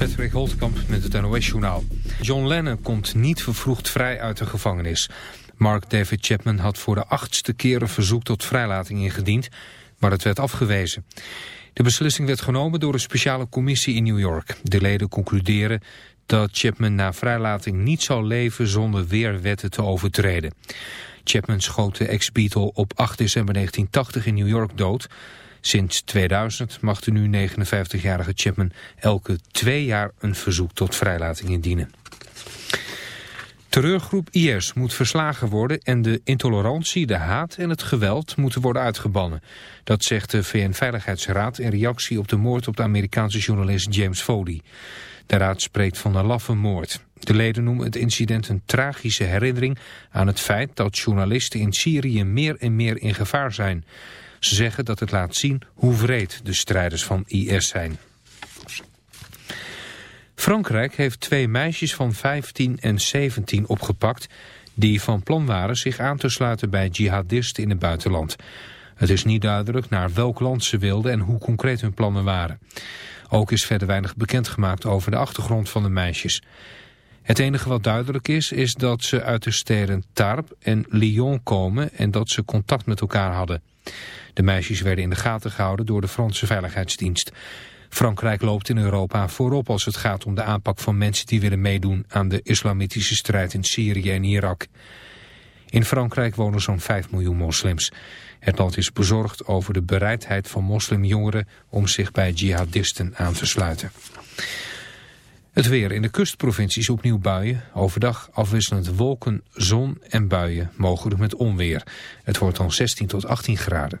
Patrick Holtkamp met het NOS-journaal. John Lennon komt niet vervroegd vrij uit de gevangenis. Mark David Chapman had voor de achtste keer een verzoek tot vrijlating ingediend, maar het werd afgewezen. De beslissing werd genomen door een speciale commissie in New York. De leden concluderen dat Chapman na vrijlating niet zal leven zonder weer wetten te overtreden. Chapman schoot de ex-Beatle op 8 december 1980 in New York dood... Sinds 2000 mag de nu 59-jarige Chapman elke twee jaar een verzoek tot vrijlating indienen. Terreurgroep IS moet verslagen worden en de intolerantie, de haat en het geweld moeten worden uitgebannen. Dat zegt de VN-veiligheidsraad in reactie op de moord op de Amerikaanse journalist James Foley. De raad spreekt van een laffe moord. De leden noemen het incident een tragische herinnering aan het feit dat journalisten in Syrië meer en meer in gevaar zijn. Ze zeggen dat het laat zien hoe wreed de strijders van IS zijn. Frankrijk heeft twee meisjes van 15 en 17 opgepakt... die van plan waren zich aan te sluiten bij jihadisten in het buitenland. Het is niet duidelijk naar welk land ze wilden en hoe concreet hun plannen waren. Ook is verder weinig bekendgemaakt over de achtergrond van de meisjes. Het enige wat duidelijk is, is dat ze uit de steden Tarbes en Lyon komen... en dat ze contact met elkaar hadden. De meisjes werden in de gaten gehouden door de Franse Veiligheidsdienst. Frankrijk loopt in Europa voorop als het gaat om de aanpak van mensen die willen meedoen aan de islamitische strijd in Syrië en Irak. In Frankrijk wonen zo'n 5 miljoen moslims. Het land is bezorgd over de bereidheid van moslimjongeren om zich bij jihadisten aan te sluiten. Het weer in de kustprovincies opnieuw buien. Overdag afwisselend wolken, zon en buien, mogelijk met onweer. Het wordt dan 16 tot 18 graden.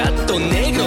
gato negro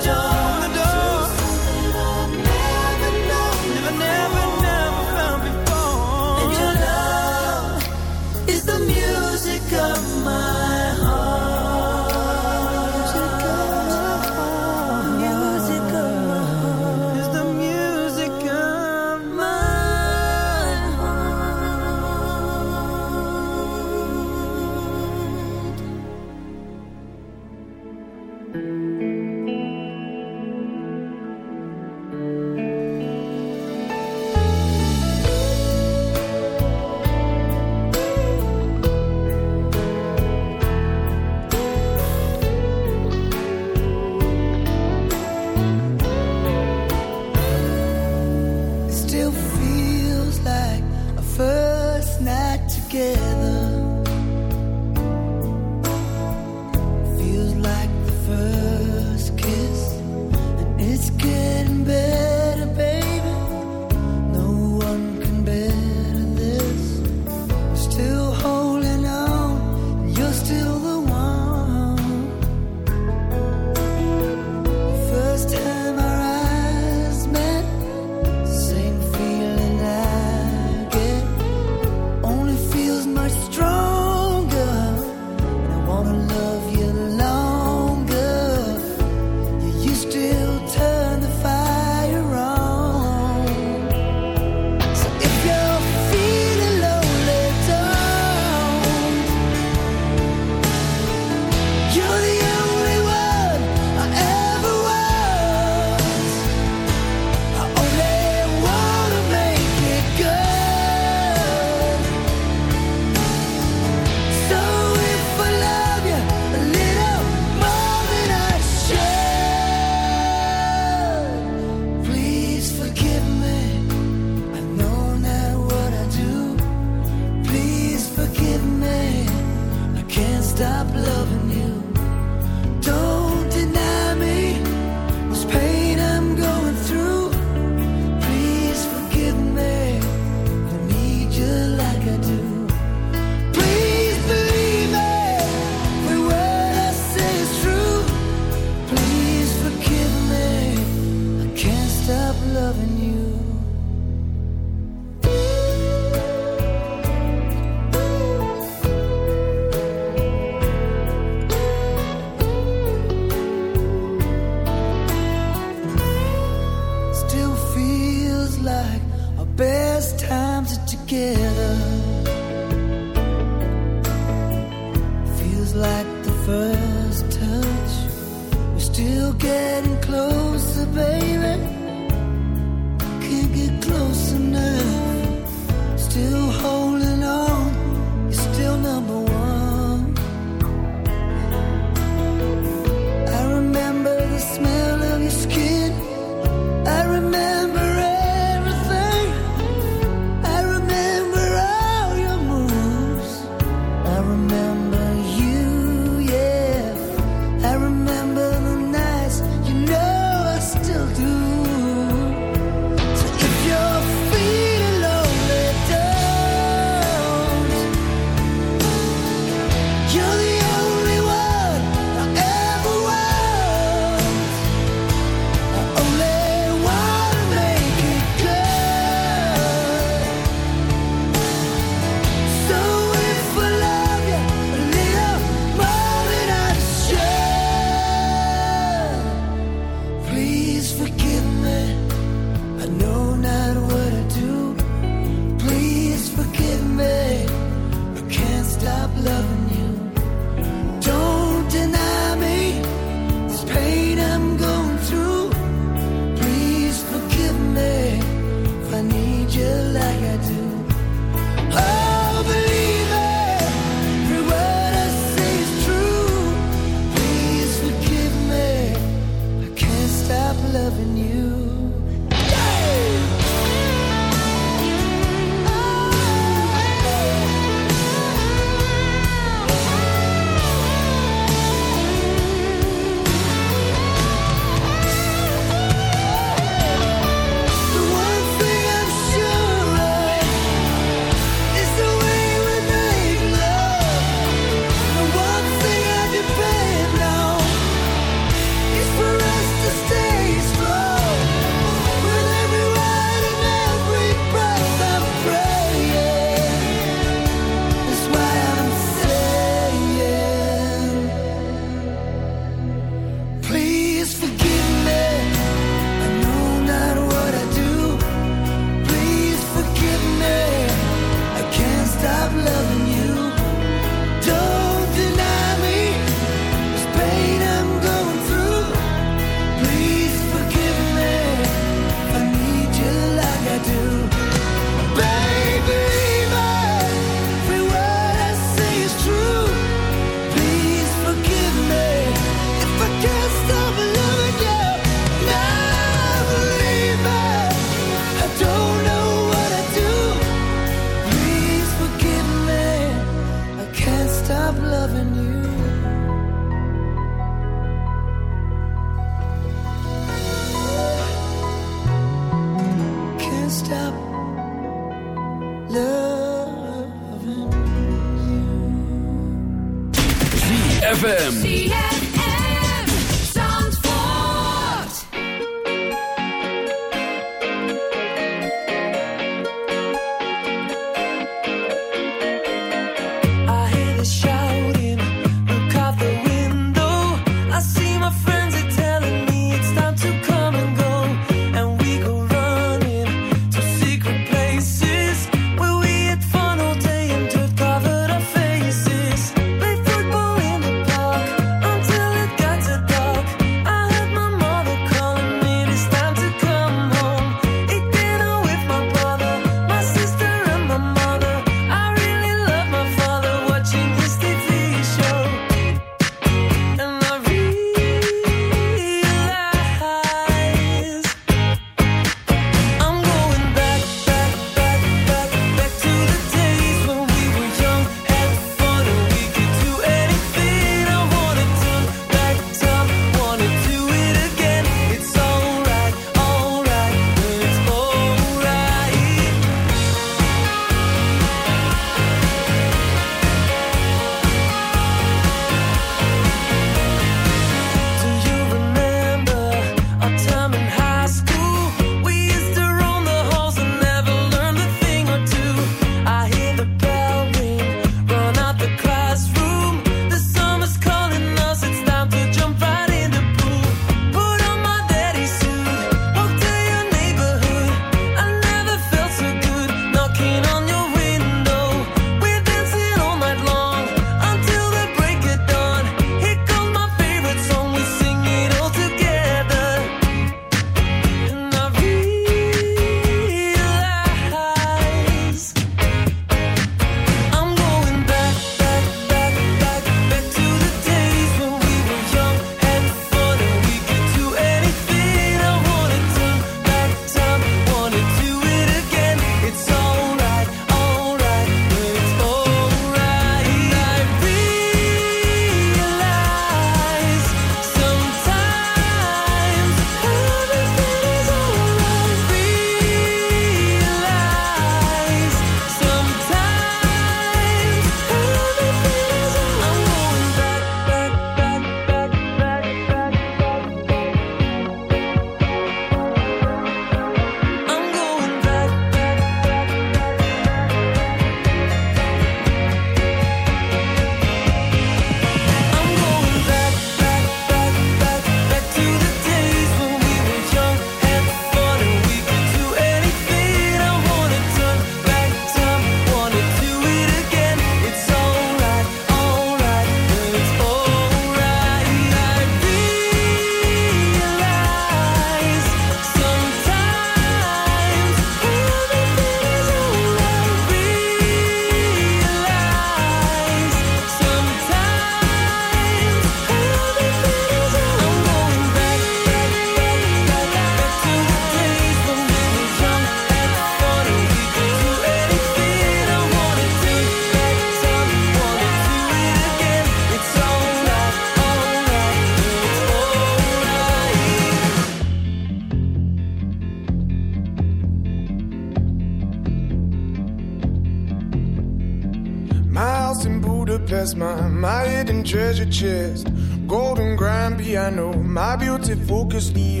focus me,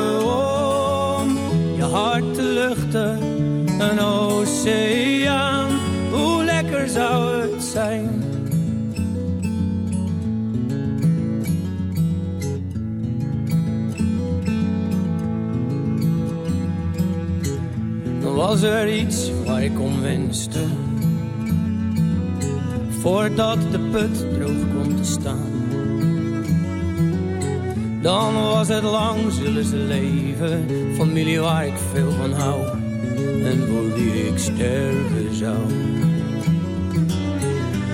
zou het zijn. Dan was er iets waar ik om wenste. Voordat de put droog kwam te staan. Dan was het lang, zullen ze leven. Familie waar ik veel van hou. En voor wie ik sterven zou.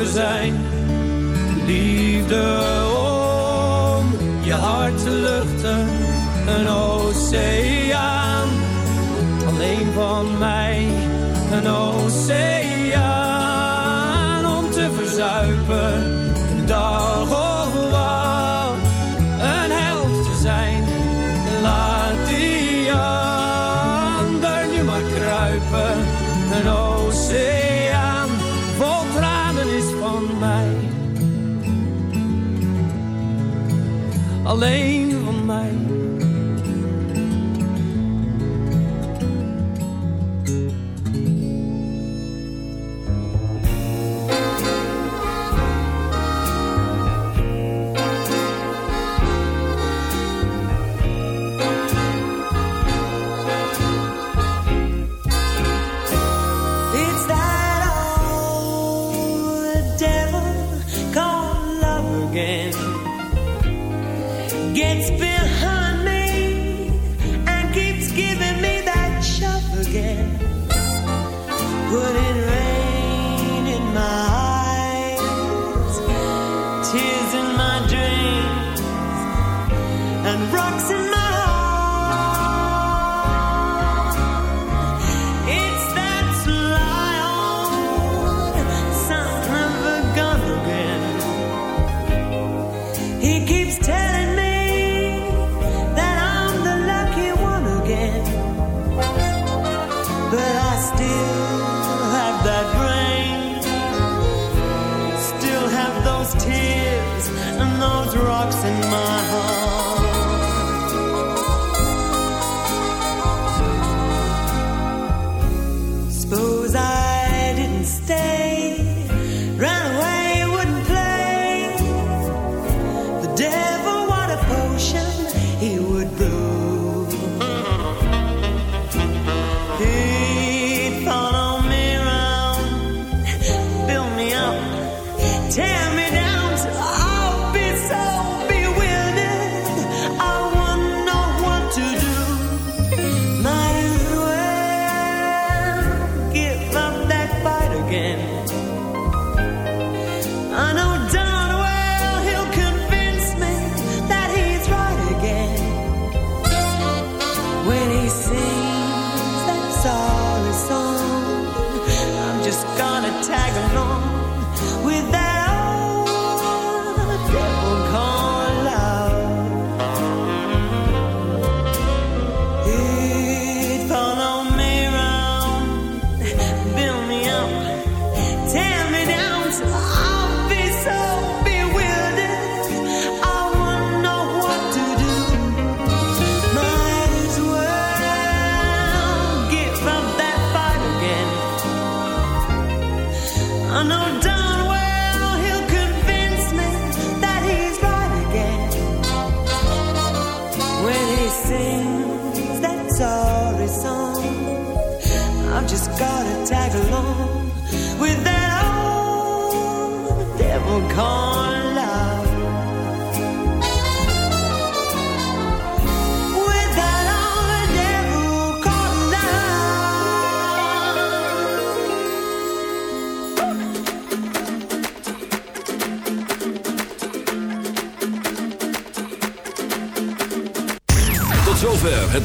hoeven zijn. Liefde om je hart te luchten. Een oceaan alleen van mij. Een oceaan om te verzuipen. Dag Alleen